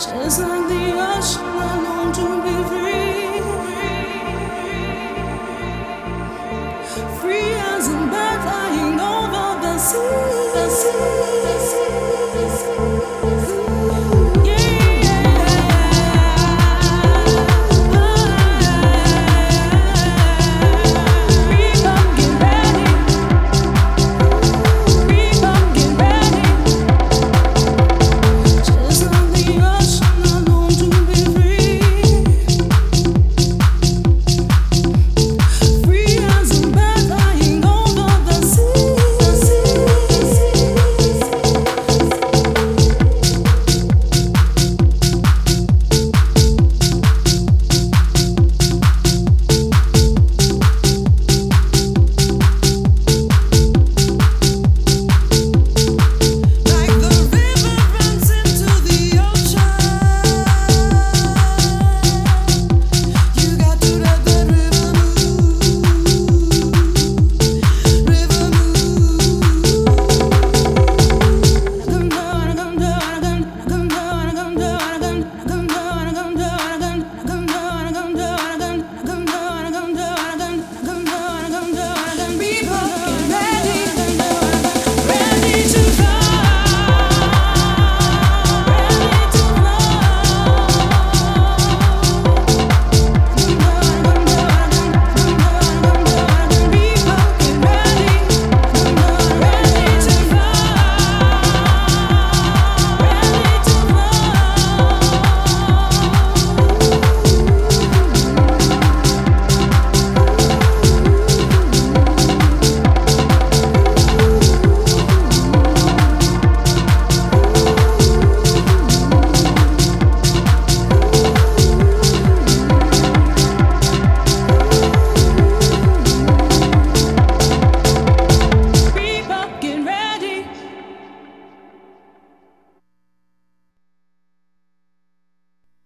Just like the ocean, I long to be free.